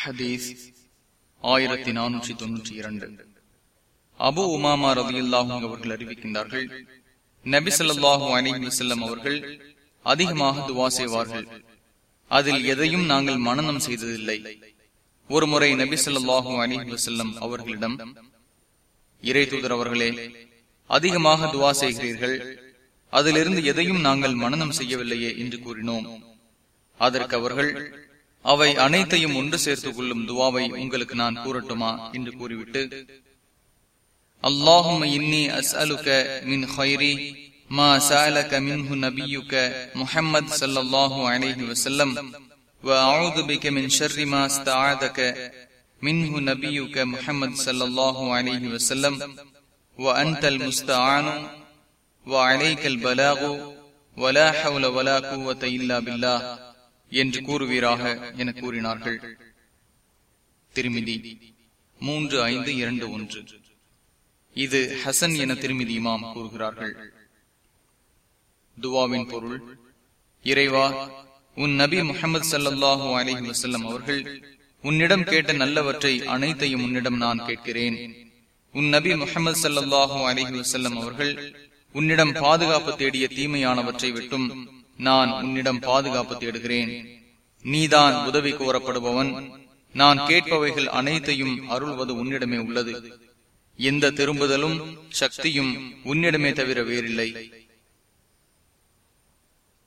ஹதீஸ் ஆயிரத்தி நானூற்றி தொன்னூற்றி இரண்டு. அபு உமாமா ரவியுல்லாஹும் அவர்கள் அறிவிக்கின்றார்கள் நபி சொல்லாஹு அலைஹி செல்லம் அவர்கள் அதிகமாக துவா செய்வார்கள். அதில் எதையும் நாங்கள் மனநம் செய்ததில்லை. ஒரு முறை நபி சொல்லாஹு அலைஹி செல்லம் அவர்களிடம் இறை தூதர் அவர்களே அதிகமாக துவா செய்கிறீர்கள். அதிலிருந்து எதையும் நாங்கள் மனநம் செய்யவில்லையே என்று கூறினோம். அதற்கு அவர்கள் அவை அனைத்தையும் ஒன்று சேர்த்துக் கொள்ளும் துவாவை உங்களுக்கு நான் கூறட்டுமா என்று கூறிவிட்டு அல்லாஹும் இன்னி அஸ்அலுக மின் ஹைரி மா சாலக மின்ஹு நபியுக முஹம்மது ஸல்லல்லாஹு அலைஹி வஸல்லம் وأعوذ بك من شر ما استعاذك منه نبيك محمد صلى الله عليه وسلم وأنت المستعان وعليك البلاغ ولا حول ولا قوة إلا بالله என்று கூறுவீராக என கூறினார்கள். திருமிதி மூன்று ஐந்து இரண்டு ஒன்று. இது ஹசன் என திருமிதி இமாம் கூறுகிறார்கள். துவாவின் பொருள் இறைவா உன் நபி முகமது சல்லாஹூ அலிஹி வசல்லம் அவர்கள் உன்னிடம் கேட்ட நல்லவற்றை அனைத்தையும் உன்னிடம் நான் கேட்கிறேன். உன் நபி முகமது சல்லாஹூ அலிஹி வசல்லம் அவர்கள் உன்னிடம் பாதுகாப்பு தேடிய தீமையானவற்றை விட்டும். நான் உன்னிடம் பாதுகாப்பு தேடுகிறேன். நீதான் உதவி கோரப்படுபவன். நான் கேட்பவைகள் அனைத்தையும் அருள்வது உன்னிடமே உள்ளது. எந்த திரும்புதலும் சக்தியும் உன்னிடமே தவிர வேறில்லை.